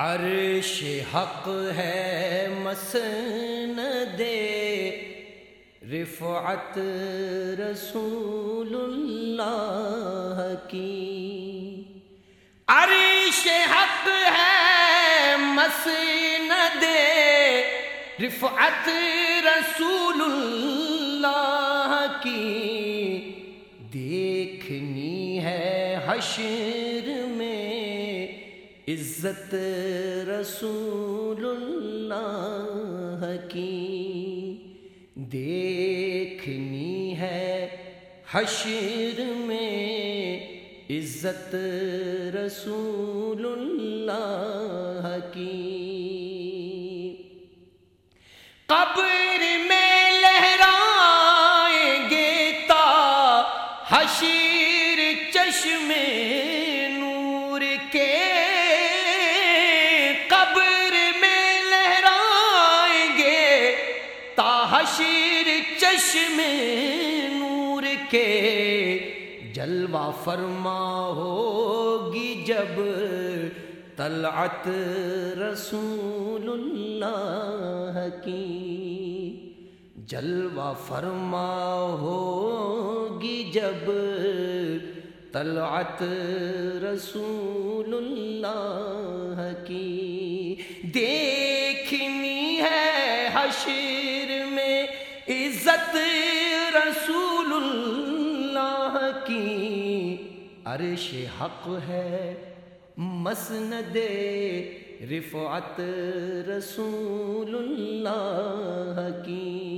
عرش حق ہے مسن دے رفعت رسول اللہ کی۔ عرش حق ہے مسن دے رفعت رسول اللہ کی۔ دیکھنی ہے حشر عزت رسول اللہ کی دیکھنی ہے حشر میں عزت رسول اللہ کی حشیر چشم نور کے جلوہ فرما ہوگی جب طلعت رسول اللہ کی جلوہ فرما ہوگی جب طلعت رسول اللہ کی دیکھنی ہے حشیر عزت رسول اللہ کی۔ عرش حق ہے، مسند رفعت رسول اللہ کی۔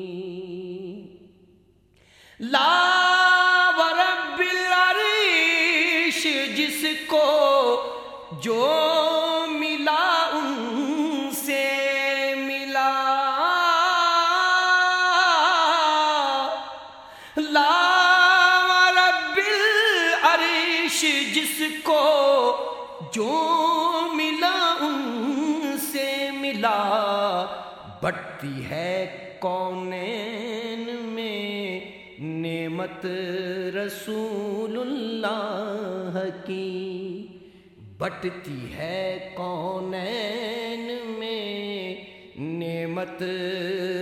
لا ورب العرش، جس کو جو جس کو جو ملا ان سے ملا، بٹتی ہے کونین میں نعمت رسول اللہ کی۔ بٹتی ہے کونین میں نعمت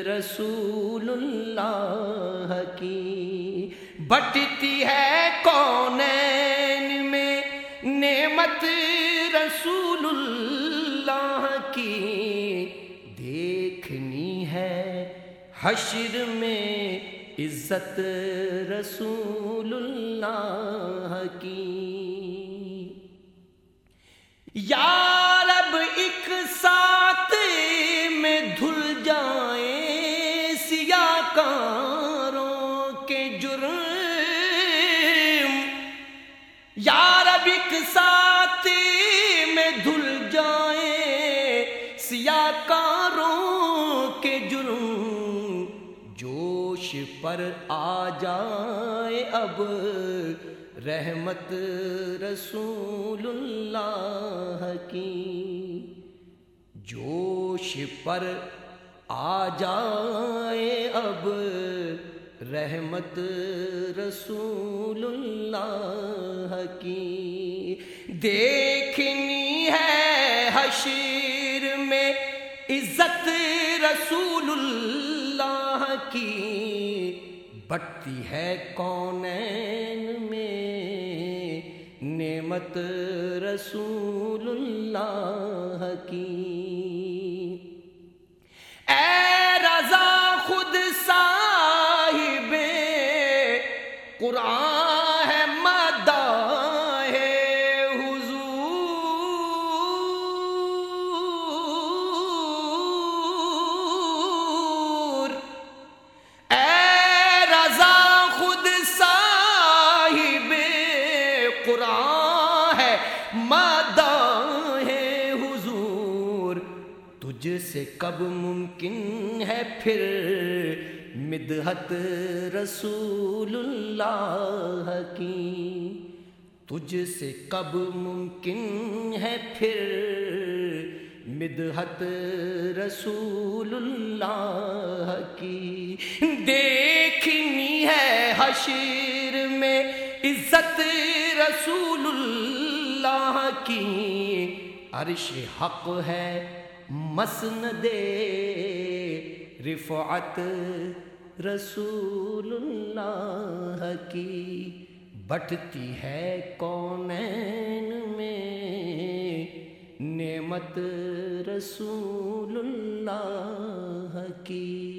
رسول اللہ کی۔ بٹتی ہے نعمت رسول اللہ کی دیکھنی ہے حشر میں عزت رسول اللہ کی۔ یا رب، ایک ساتھ میں دھل جائیں سیاہ کاروں کے جرم۔ یا رب، ایک ساتھ پر آ جائے اب رحمت رسول اللہ کی۔ جوش پر آ جائے اب رحمت رسول اللہ کی۔ دیکھنی ہے حشیر میں عزت رسول اللہ کی۔ بٹتی ہے کونین میں؟ نعمت رسول اللہ کی۔ اے رضا خود صاحب قرآن مادہ ہے حضور، تجھ سے کب ممکن ہے پھر؟ مدحت رسول اللہ کی۔ تجھ سے کب ممکن ہے پھر؟ مدحت رسول اللہ کی۔ دیکھنی ہے حشیر میں عزت رسول اللہ کی عرش حق ہے، مسند رفعت رسول اللہ کی۔ بٹتی ہے کونین میں نعمت رسول اللہ کی۔